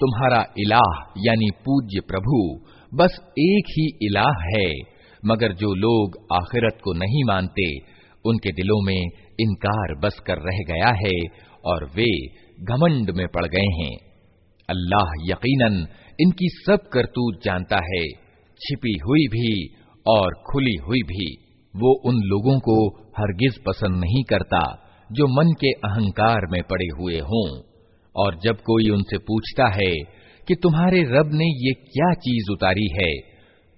तुम्हारा इलाह, यानी पूज्य प्रभु, बस एक ही इलाह है। मगर जो लोग आखिरत को नहीं मानते, उनके दिलों में इनकार बस कर रह गया है और वे घमंड में पड़ गए हैं। अल्लाह यकीनन इनकी सब करतूत जानता है, छिपी हुई भी और खुली हुई भी। वो उन लोगों को हरगिज पसंद नहीं करता, जो मन के अहंकार में पड़े हुए हों। और जब कोई उनसे पूछता है कि तुम्हारे रब ने ये क्या चीज़ उतारी है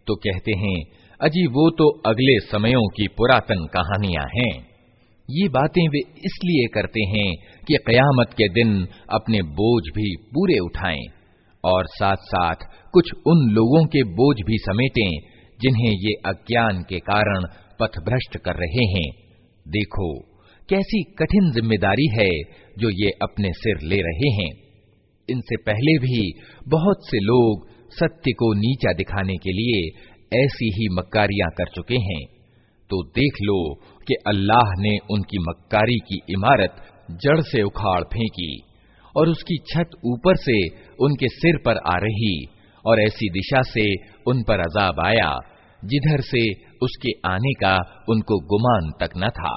तो कहते हैं, अजी वो तो अगले समयों की पुरातन कहानियाँ हैं। ये बातें वे इसलिए करते हैं कि कयामत के दिन अपने बोझ भी पूरे उठाएँ और साथ साथ कुछ उन लोगों के बोझ भी समेटें जिन्हें ये अज्ञान के कारण पथभ्रष्ट कर रहे हैं। देखो कैसी कठिन ज़िम्मेदारी है जो ये अपने सिर ले रहे हैं? इनसे पहले भी बहुत से लोग सत्य को नीचा दिखाने के लिए ऐसी ही मक्कारियाँ कर चुके हैं। तो देख लो कि अल्लाह ने उनकी मक्कारी की इमारत जड़ से उखाड़ फेंकी और उसकी छत ऊपर से उनके सिर पर आ रही और ऐसी दिशा से उन पर अजाब आया, जिधर से उसके आने का उनको गुमान तक न था।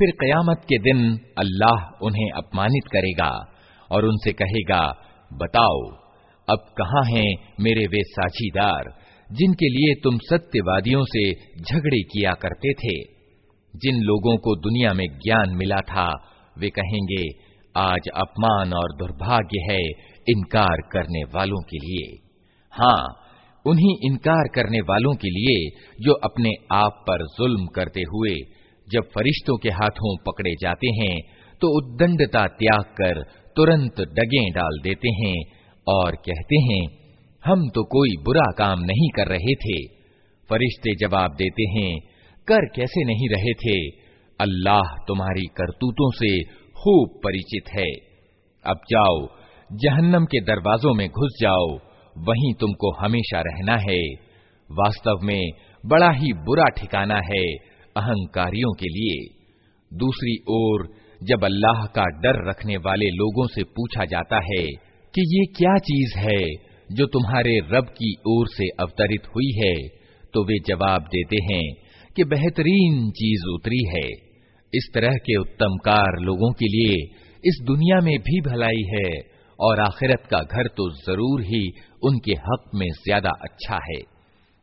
फिर कयामत के दिन अल्लाह उन्हें अपमानित करेगा और उनसे कहेगा बताओ, अब कहा हैं मेरे वे साझीदार, जिनके लिए तुम सत्यवादियों से झगड़े किया करते थे? जिन लोगों को दुनिया में ज्ञान मिला था, वे कहेंगे, आज अपमान और दुर्भाग्य है इनकार करने वालों के लिए। हाँ उन्हीं इनकार करने वालों के लिए जो अपने आप पर जुल्म करते हुए, जब फरिश्तों के हाथों पकड़े जाते हैं तो उद्दंडता त्याग कर तुरंत डगे डाल देते हैं और कहते हैं, हम तो कोई बुरा काम नहीं कर रहे थे। फरिश्ते जवाब देते हैं, कर कैसे नहीं रहे थे? अल्लाह तुम्हारी करतूतों से खूब परिचित है। अब जाओ, जहन्नम के दरवाजों में घुस जाओ, वहीं तुमको हमेशा रहना है। वास्तव में बड़ा ही बुरा ठिकाना है अहंकारियों के लिए। दूसरी ओर जब अल्लाह का डर रखने वाले लोगों से पूछा जाता है कि ये क्या चीज़ है जो तुम्हारे रब की ओर से अवतरित हुई है तो वे जवाब देते हैं कि बेहतरीन चीज़ उतरी है। इस तरह के उत्तमकार लोगों के लिए इस दुनिया में भी भलाई है और आखिरत का घर तो ज़रूर ही उनके हक में ज़्यादा अच्छा है।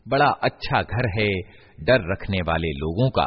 बड़ा अच्छा घर है डर रखने वाले लोगों का।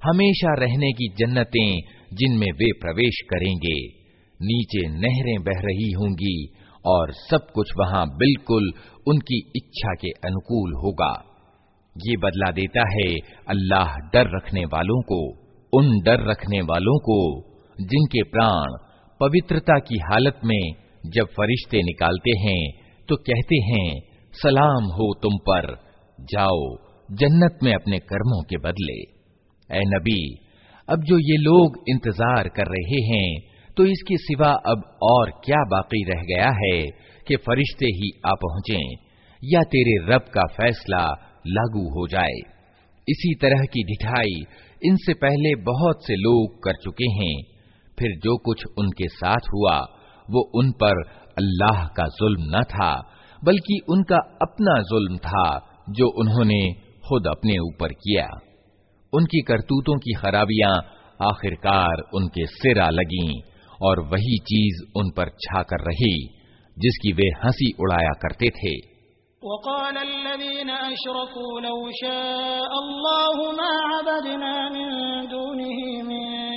हमेशा रहने की जन्नतें जिनमें वे प्रवेश करेंगे नीचे नहरें बह रही होंगी और सब कुछ वहां बिल्कुल उनकी इच्छा के अनुकूल होगा ये बदला देता है अल्लाह डर रखने वालों को उन डर रखने वालों को जिनके प्राण पवित्रता की हालत में जब फरिश्ते निकालते हैं तो कहते हैं, सलाम हो तुम पर, जाओ, जन्नत में अपने कर्मों के बदले। ए नबी, अब जो ये लोग इंतज़ार कर रहे हैं तो इसके सिवा अब और क्या बाकी रह गया है कि फरिश्ते ही आ पहुँचे, या तेरे रब का फैसला लागू हो जाए। इसी तरह की ढिठाई इनसे पहले बहुत से लोग कर चुके हैं फिर जो कुछ उनके साथ हुआ, वो उन पर अल्लाह का जुल्म न था, बल्कि उनका अपना जुल्म था, जो उन्होंने खुद अपने ऊपर किया। उनकी करतूतों की खराबियाँ आखिरकार उनके सिरा लगीं, और वही चीज़ उन पर छाकर रही, जिसकी वे हँसी उड़ाया करते थे।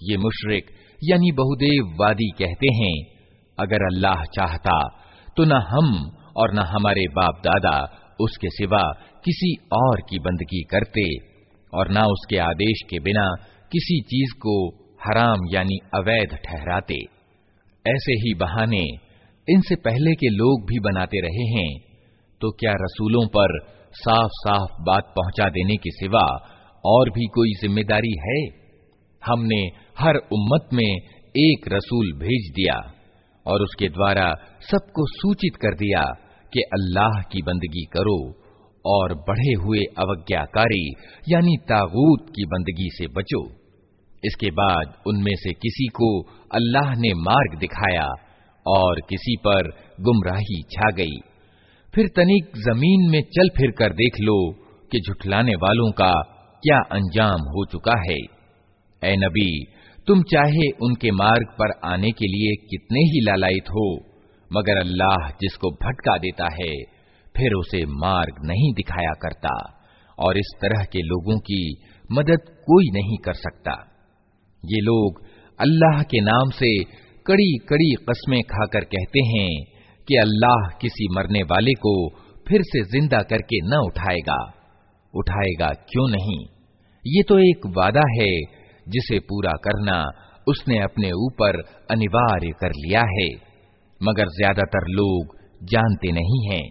ये मुशरिक यानी बहुदेव वादी कहते हैं अगर अल्लाह चाहता तो न हम और न हमारे बाप दादा उसके सिवा किसी और की बंदगी करते और न उसके आदेश के बिना किसी चीज़ को हराम यानी अवैध ठहराते। ऐसे ही बहाने इनसे पहले के लोग भी बनाते रहे हैं तो क्या रसूलों पर साफ़ साफ़ बात पहुँचा देने के सिवा और भी कोई ज़िम्मेदारी है? हमने हर उम्मत में एक रसूल भेज दिया और उसके द्वारा सबको सूचित कर दिया कि अल्लाह की बंदगी करो और बढ़े हुए अवज्ञाकारी, यानी तागूत की बंदगी से बचो। इसके बाद उनमें से किसी को अल्लाह ने मार्ग दिखाया और किसी पर गुमराही छा गई। फिर तनिक ज़मीन में चल फिर कर देख लो कि झुठलाने वालों का क्या अंजाम हो चुका है। ए नबी, तुम चाहे उनके मार्ग पर आने के लिए कितने ही लालायित हो, मगर अल्लाह जिसको भटका देता है फिर उसे मार्ग नहीं दिखाया करता और इस तरह के लोगों की मदद कोई नहीं कर सकता। ये लोग अल्लाह के नाम से कड़ी कड़ी कस्में खाकर कहते हैं कि अल्लाह किसी मरने वाले को फिर से ज़िंदा करके न उठाएगा। उठाएगा क्यों नहीं? ये तो एक वादा है जिसे पूरा करना उसने अपने ऊपर अनिवार्य कर लिया है, मगर ज़्यादातर लोग जानते नहीं हैं।